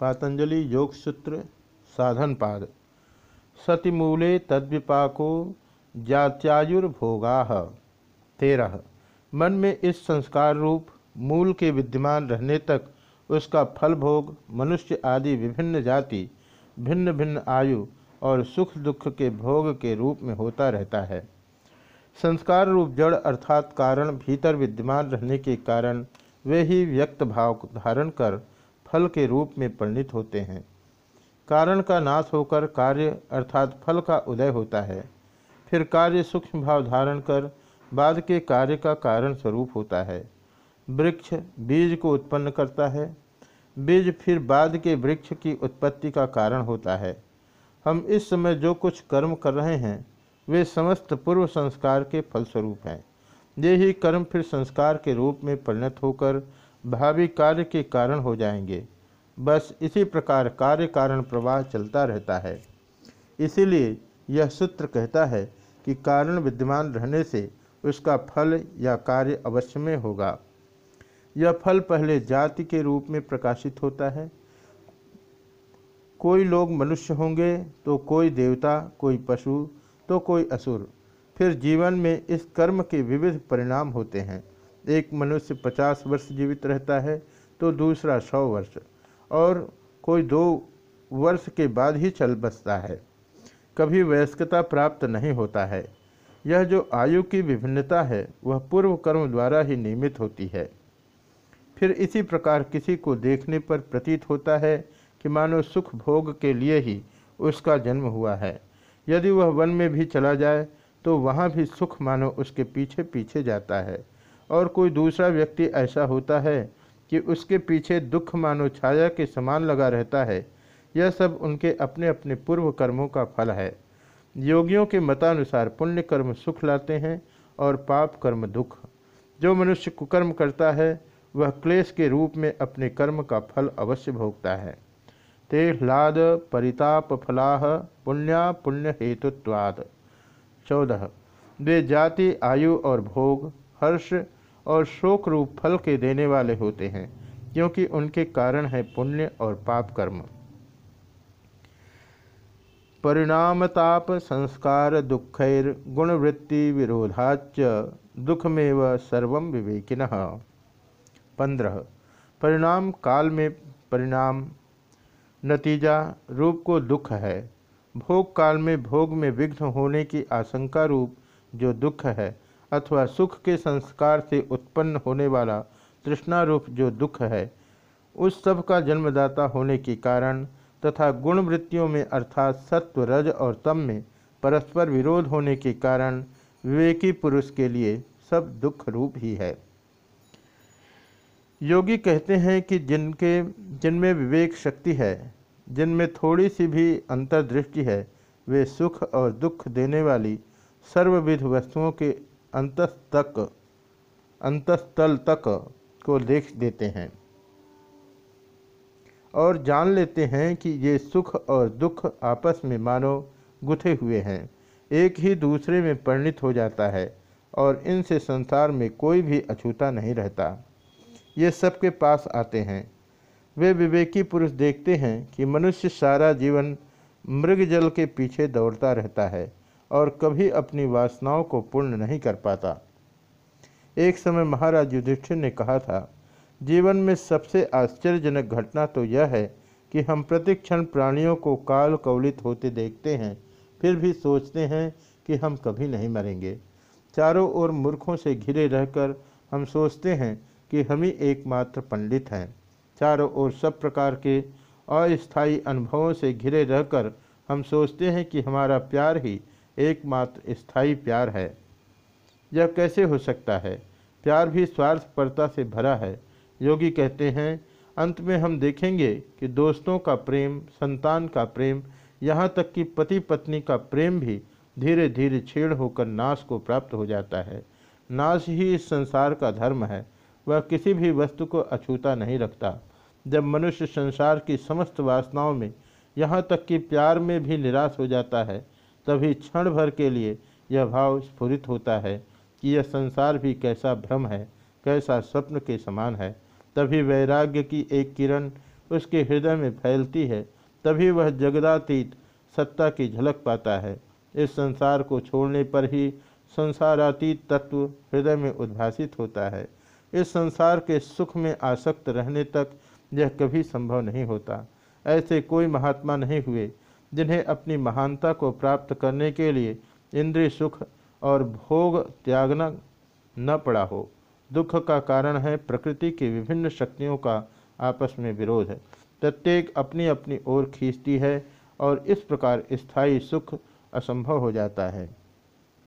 पातंजलि योग सूत्र साधन पाद। सतिमूले तद्विपाको जात्यायुर्भोगा। तेरह, मन में इस संस्कार रूप मूल के विद्यमान रहने तक उसका फल भोग मनुष्य आदि विभिन्न जाति भिन्न भिन्न आयु और सुख दुख के भोग के रूप में होता रहता है। संस्कार रूप जड़ अर्थात कारण भीतर विद्यमान रहने के कारण वे ही व्यक्त भाव धारण कर फल के रूप में परिणित होते हैं। कारण का नाश होकर कार्य अर्थात फल का उदय होता है। फिर कार्य सूक्ष्म भाव धारण कर बाद के कार्य का कारण स्वरूप होता है। वृक्ष बीज को उत्पन्न करता है। बीज फिर बाद के वृक्ष की उत्पत्ति का कारण होता है। हम इस समय जो कुछ कर्म कर रहे हैं, वे समस्त पूर्व संस्कार के फलस्वरूप हैं। ये ही कर्म फिर संस्कार के रूप में परिणत होकर भावी कार्य के कारण हो जाएँगे। बस इसी प्रकार कार्य कारण प्रवाह चलता रहता है। इसीलिए यह सूत्र कहता है कि कारण विद्यमान रहने से उसका फल या कार्य अवश्य में होगा। यह फल पहले जाति के रूप में प्रकाशित होता है। कोई लोग मनुष्य होंगे तो कोई देवता, कोई पशु तो कोई असुर, फिर जीवन में इस कर्म के विविध परिणाम होते हैं। एक मनुष्य पचास वर्ष जीवित रहता है तो दूसरा सौ वर्ष, और कोई दो वर्ष के बाद ही चल बसता है। कभी वयस्कता प्राप्त नहीं होता है। यह जो आयु की विभिन्नता है, वह पूर्व कर्म द्वारा ही नियमित होती है। फिर इसी प्रकार किसी को देखने पर प्रतीत होता है कि मानो सुख भोग के लिए ही उसका जन्म हुआ है। यदि वह वन में भी चला जाए तो वहाँ भी सुख मानो उसके पीछे पीछे जाता है। और कोई दूसरा व्यक्ति ऐसा होता है कि उसके पीछे दुख मानो छाया के समान लगा रहता है। यह सब उनके अपने अपने पूर्व कर्मों का फल है। योगियों के मतानुसार पुण्य कर्म सुख लाते हैं और पाप कर्म दुख। जो मनुष्य कुकर्म करता है, वह क्लेश के रूप में अपने कर्म का फल अवश्य भोगता है। ते ह्लाद परिताप फलाह पुण्या पुण्य हेतुत्वाद चौदह। वे जाति, आयु और भोग, हर्ष और शोक रूप फल के देने वाले होते हैं, क्योंकि उनके कारण है पुण्य और पाप कर्म। परिणामताप संस्कार दुखैर गुणवृत्ति विरोधाच दुखमेव सर्व विवेकिन। पंद्रह, परिणाम काल में परिणाम। नतीजा, रूप को दुख है। भोग काल में भोग में विघ्न होने की आशंका रूप जो दुख है अथवा सुख के संस्कार से उत्पन्न होने वाला तृष्णा रूप जो दुख है, उस सब का जन्मदाता होने के कारण तथा गुण वृत्तियों में अर्थात सत्व, रज और तम में परस्पर विरोध होने के कारण विवेकी पुरुष के लिए सब दुख रूप ही है। योगी कहते हैं कि जिनके, जिनमें विवेक शक्ति है, जिनमें थोड़ी सी भी अंतर्दृष्टि है, वे सुख और दुख देने वाली सर्वविध वस्तुओं के अंतस तक अंतस्तल तक को देख देते हैं और जान लेते हैं कि ये सुख और दुख आपस में मानो गुथे हुए हैं। एक ही दूसरे में परिणित हो जाता है और इनसे संसार में कोई भी अछूता नहीं रहता। ये सबके पास आते हैं। वे विवेकी पुरुष देखते हैं कि मनुष्य सारा जीवन मृग जल के पीछे दौड़ता रहता है। और कभी अपनी वासनाओं को पूर्ण नहीं कर पाता। एक समय महाराज युधिष्ठिर ने कहा था, जीवन में सबसे आश्चर्यजनक घटना तो यह है कि हम प्रतिक्षण प्राणियों को काल कवलित होते देखते हैं, फिर भी सोचते हैं कि हम कभी नहीं मरेंगे। चारों ओर मूर्खों से घिरे रहकर हम सोचते हैं कि हम ही एकमात्र पंडित हैं। चारों ओर सब प्रकार के अस्थायी अनुभवों से घिरे रहकर हम सोचते हैं कि हमारा प्यार ही एकमात्र स्थायी प्यार है। यह कैसे हो सकता है? प्यार भी स्वार्थपरता से भरा है। योगी कहते हैं, अंत में हम देखेंगे कि दोस्तों का प्रेम, संतान का प्रेम, यहाँ तक कि पति पत्नी का प्रेम भी धीरे धीरे छेड़ होकर नाश को प्राप्त हो जाता है। नाश ही इस संसार का धर्म है। वह किसी भी वस्तु को अछूता नहीं रखता। जब मनुष्य संसार की समस्त वासनाओं में यहाँ तक कि प्यार में भी निराश हो जाता है तभी क्षण भर के लिए यह भाव स्फुरित होता है कि यह संसार भी कैसा भ्रम है, कैसा स्वप्न के समान है। तभी वैराग्य की एक किरण उसके हृदय में फैलती है, तभी वह जगदातीत सत्ता की झलक पाता है। इस संसार को छोड़ने पर ही संसारातीत तत्व हृदय में उद्भासित होता है। इस संसार के सुख में आसक्त रहने तक यह कभी संभव नहीं होता। ऐसे कोई महात्मा नहीं हुए जिन्हें अपनी महानता को प्राप्त करने के लिए इंद्रिय सुख और भोग त्यागना न पड़ा हो। दुख का कारण है प्रकृति की विभिन्न शक्तियों का आपस में विरोध है। प्रत्येक अपनी अपनी ओर खींचती है और इस प्रकार स्थायी सुख असंभव हो जाता है।